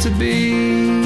to be.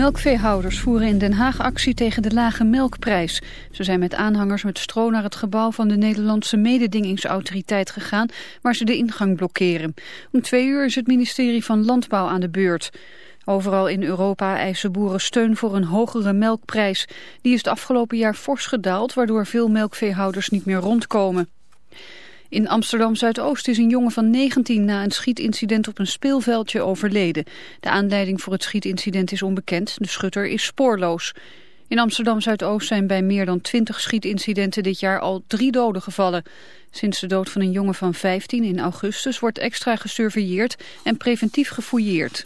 Melkveehouders voeren in Den Haag actie tegen de lage melkprijs. Ze zijn met aanhangers met stro naar het gebouw van de Nederlandse mededingingsautoriteit gegaan, waar ze de ingang blokkeren. Om twee uur is het ministerie van Landbouw aan de beurt. Overal in Europa eisen boeren steun voor een hogere melkprijs. Die is het afgelopen jaar fors gedaald, waardoor veel melkveehouders niet meer rondkomen. In Amsterdam-Zuidoost is een jongen van 19 na een schietincident op een speelveldje overleden. De aanleiding voor het schietincident is onbekend. De schutter is spoorloos. In Amsterdam-Zuidoost zijn bij meer dan 20 schietincidenten dit jaar al drie doden gevallen. Sinds de dood van een jongen van 15 in augustus wordt extra gesurveilleerd en preventief gefouilleerd.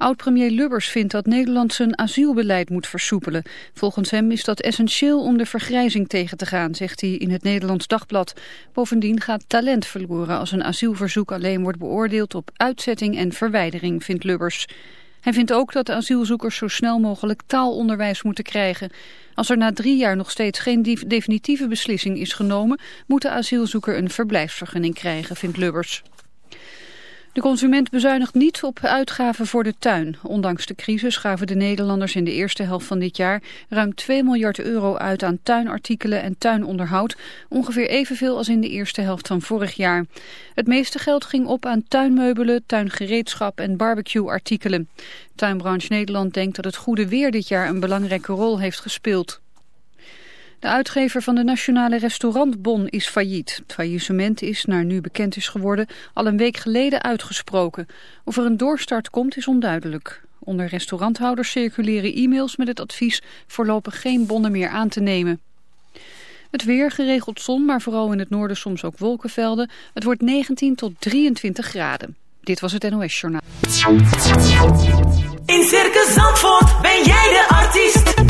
Oud-premier Lubbers vindt dat Nederland zijn asielbeleid moet versoepelen. Volgens hem is dat essentieel om de vergrijzing tegen te gaan, zegt hij in het Nederlands Dagblad. Bovendien gaat talent verloren als een asielverzoek alleen wordt beoordeeld op uitzetting en verwijdering, vindt Lubbers. Hij vindt ook dat de asielzoekers zo snel mogelijk taalonderwijs moeten krijgen. Als er na drie jaar nog steeds geen definitieve beslissing is genomen... moet de asielzoeker een verblijfsvergunning krijgen, vindt Lubbers. De consument bezuinigt niet op uitgaven voor de tuin. Ondanks de crisis gaven de Nederlanders in de eerste helft van dit jaar ruim 2 miljard euro uit aan tuinartikelen en tuinonderhoud. Ongeveer evenveel als in de eerste helft van vorig jaar. Het meeste geld ging op aan tuinmeubelen, tuingereedschap en barbecueartikelen. Tuinbranche Nederland denkt dat het goede weer dit jaar een belangrijke rol heeft gespeeld. De uitgever van de Nationale Restaurantbon is failliet. Het faillissement is, naar nu bekend is geworden, al een week geleden uitgesproken. Of er een doorstart komt is onduidelijk. Onder restauranthouders circuleren e-mails met het advies voorlopig geen bonnen meer aan te nemen. Het weer, geregeld zon, maar vooral in het noorden soms ook wolkenvelden. Het wordt 19 tot 23 graden. Dit was het NOS Journaal. In Circus Zandvoort ben jij de artiest.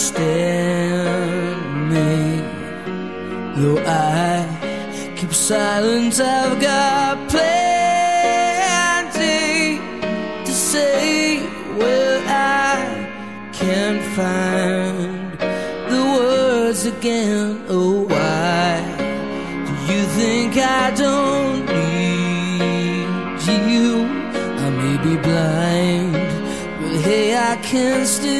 understand me. Though I keep silence, I've got plenty to say. Well, I can't find the words again. Oh, why do you think I don't need you? I may be blind, but hey, I can still.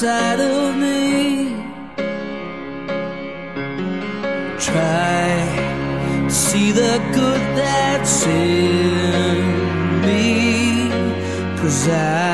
side of me. Try to see the good that's in me. Cause I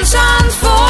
Van Zandvoort.